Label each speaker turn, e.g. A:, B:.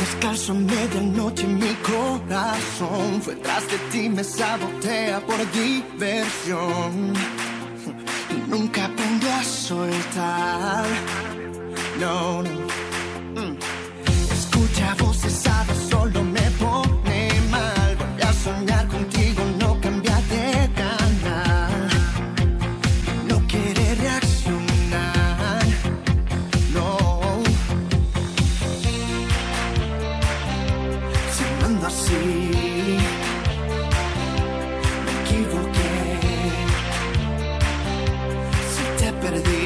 A: Descalzo a medianoche mi corazón. Fue tras de ti, me sabotea por diversión. Nunca aprendí a soltar. No, no. siendo así. Me equivoqué, si te perdí.